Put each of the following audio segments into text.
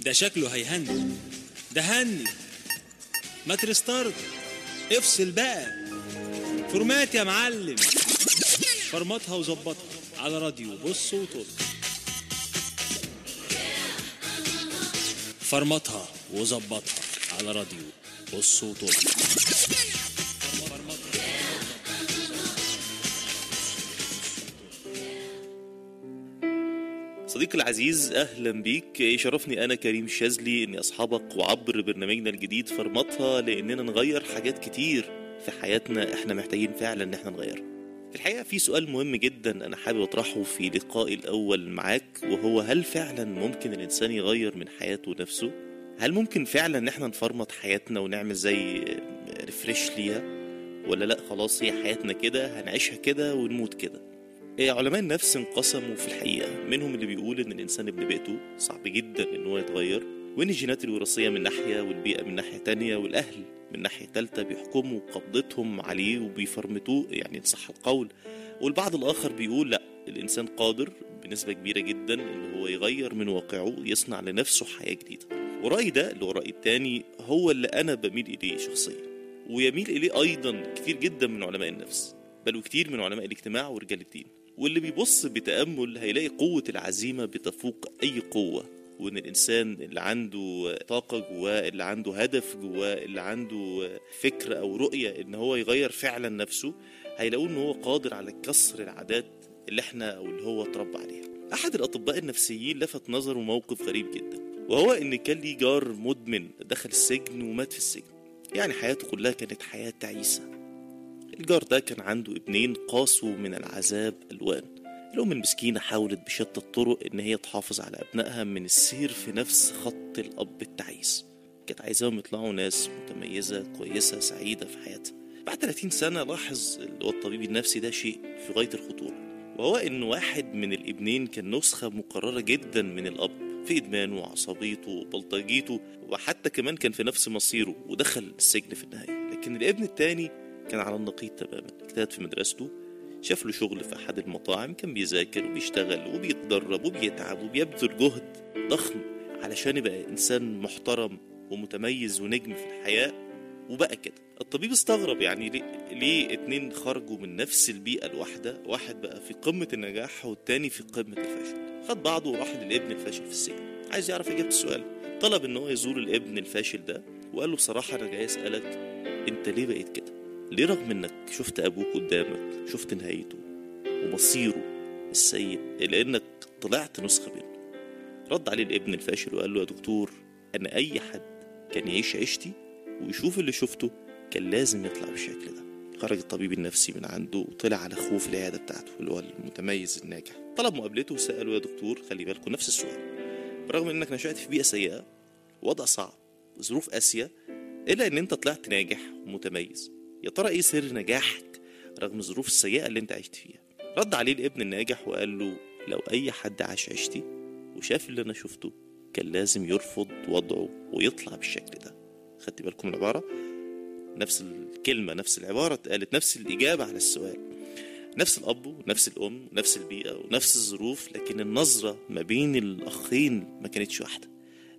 ده شكله هيهنج. ده هنج. ما ت restart افصل بقى. format يا معلم. فرمتها وظبطها. على راديو. بص وطل فرمتها وظبطها. على راديو. بص وطل صديقي العزيز أهلا بيك. يشرفني أنا كريم الشاذلي إني أصحابك وعبر برنامجنا الجديد فرمطها لأننا نغير حاجات كتير في حياتنا إحنا محتاجين فعلا إن إحنا نغيرها. في الحقيقة في سؤال مهم جدا أنا حابب أطرحه في لقائي الأول معاك وهو هل فعلا ممكن الإنسان يغير من حياته نفسه؟ هل ممكن فعلا إن إحنا نفرمط حياتنا ونعمل زي ريفريش ليها؟ ولا لأ خلاص هي حياتنا كده هنعيشها كده ونموت كده؟ علماء النفس انقسموا في الحقيقة. منهم اللي بيقول إن الإنسان ابن بيئته صعب جدا إن هو يتغير وإن الجينات الوراثية من ناحية والبيئة من ناحية تانية والأهل من ناحية تالتة بيحكموا قبضتهم عليه وبيفرمتوه يعني إن صح القول. والبعض الآخر بيقول لأ الإنسان قادر بنسبة كبيرة جدا إن هو يغير من واقعه يصنع لنفسه حياة جديدة. ورأيي ده اللي هو رأيي التاني هو اللي أنا بميل إليه شخصيا. ويميل إليه أيضا كتير جدا من علماء النفس بل وكتير من علماء الاجتماع ورجال الدين. واللي بيبص بتأمل هيلاقي قوة العزيمة بتفوق أي قوة وإن الإنسان اللي عنده طاقة جواه اللي عنده هدف جواه اللي عنده فكرة أو رؤية إن هو يغير فعلا نفسه هيلاقوه إن هو قادر على كسر العادات اللي إحنا أو اللي هو اتربى عليها. أحد الأطباء النفسيين لفت نظره موقف غريب جدا وهو إن كان ليه جار مدمن دخل السجن ومات في السجن. يعني حياته كلها كانت حياة تعيسة. الجار ده كان عنده ابنين قاسوا من العذاب ألوان. الأم المسكينة حاولت بشتى الطرق إن هي تحافظ على أبنائها من السير في نفس خط الأب التعيس. كانت عايزاهم يطلعوا ناس متميزة كويسة سعيدة في حياتها. بعد 30 سنة لاحظ اللي هو الطبيب النفسي ده شيء في غاية الخطورة. وهو إن واحد من الابنين كان نسخة مقررة جدا من الأب في إدمانه وعصبيته وبلطجيته وحتى كمان كان في نفس مصيره ودخل السجن في النهاية. لكن الابن التاني كان على النقيض تماما. اجتهد في مدرسته شاف له شغل في أحد المطاعم كان بيذاكر وبيشتغل وبيتدرب وبيتعب وبيبذل جهد ضخم علشان يبقى إنسان محترم ومتميز ونجم في الحياة. وبقى كده. الطبيب استغرب يعني ليه, ليه اتنين خرجوا من نفس البيئة الواحدة واحد بقى في قمة النجاح والتاني في قمة الفشل. خد بعضه وراح للابن الفاشل في السجن. عايز يعرف إجابة السؤال. طلب إن هو يزور الابن الفاشل ده وقال له بصراحة أنا جاي أسألك أنت ليه بقيت كده؟ ليه رغم إنك شفت أبوك قدامك شفت نهايته ومصيره السيء الا انك طلعت نسخة منه. رد عليه الابن الفاشل وقال له يا دكتور أنا أي حد كان يعيش عيشتي ويشوف اللي شفته كان لازم يطلع بالشكل ده. خرج الطبيب النفسي من عنده وطلع على اخوه في العيادة بتاعته اللي هو المتميز الناجح. طلب مقابلته وسأله يا دكتور خلي بالكم نفس السؤال. برغم إنك نشأت في بيئة سيئة وضع صعب ظروف قاسية إلا إن أنت طلعت ناجح ومتميز. يا ترى إيه سر نجاحك رغم الظروف السيئة اللي أنت عشت فيها؟ رد عليه الابن الناجح وقال له لو أي حد عاش عشتي وشاف اللي أنا شفته كان لازم يرفض وضعه ويطلع بالشكل ده. خدت بالكم العبارة؟ نفس الكلمة نفس العبارة اتقالت نفس الإجابة على السؤال. نفس الأب ونفس الأم ونفس البيئة ونفس الظروف لكن النظرة ما بين الأخين ما كانتش واحدة.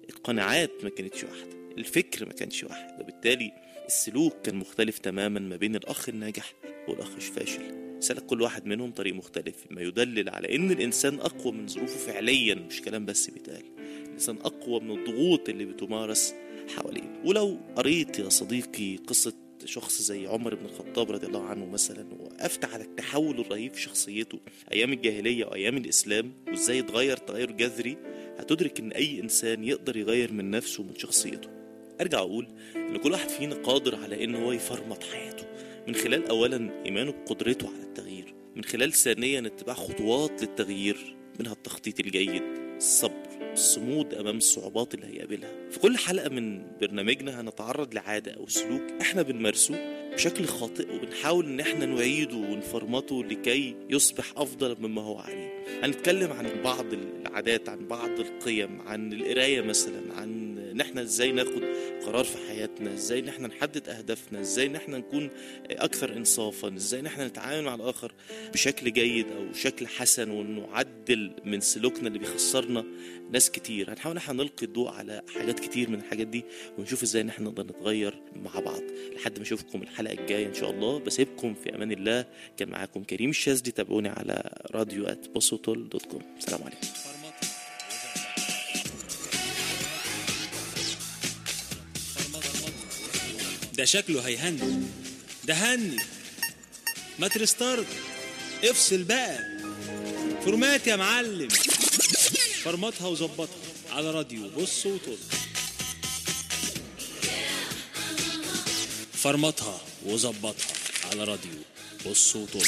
القناعات ما كانتش واحدة. الفكر ما كانش واحد. وبالتالي السلوك كان مختلف تماما ما بين الأخ الناجح والأخ الفاشل. سلك كل واحد منهم طريق مختلف ما يدلل على إن الإنسان أقوى من ظروفه فعليا مش كلام بس بيتقال الإنسان أقوى من الضغوط اللي بتمارس حواليه. ولو قريت يا صديقي قصة شخص زي عمر بن الخطاب رضي الله عنه مثلا وقفت على التحول الرهيب في شخصيته أيام الجاهلية وأيام الإسلام وإزاي اتغير تغير جذري هتدرك إن أي إنسان يقدر يغير من نفسه ومن شخصيته. أرجع أقول إن كل واحد فينا قادر على إن هو يفرمط حياته. من خلال اولا إيمانه بقدرته على التغيير. من خلال ثانيا اتباع خطوات للتغيير منها التخطيط الجيد الصبر الصمود أمام الصعوبات اللي هيقابلها. في كل حلقة من برنامجنا هنتعرض لعادة أو سلوك إحنا بنمارسه بشكل خاطئ وبنحاول إن إحنا نعيده ونفرمطه لكي يصبح أفضل مما هو عليه. هنتكلم عن بعض العادات عن بعض القيم عن القراية مثلا عن إن إحنا إزاي ناخد قرار في حياتنا إزاي إن إحنا نحدد أهدافنا إزاي إن إحنا نكون أكثر انصافا إزاي إن إحنا نتعامل مع الآخر بشكل جيد أو شكل حسن ونعدل من سلوكنا اللي بيخسرنا ناس كتير. هنحاول إحنا نلقي الضوء على حاجات كتير من الحاجات دي ونشوف إزاي إن إحنا نقدر نتغير مع بعض. لحد ما أشوفكم الحلقة الجاية إن شاء الله. بسيبكم في أمان الله. كان معاكم كريم الشاذلي. تابعوني على راديو @بص وطل dot com السلام عليكم. ده شكله هيهنج. ده هنج. ما ت restart افصل بقى. format يا معلم. فرمتها وظبطها. على راديو. بص وطل فرمتها وظبطها. على راديو. بص وطل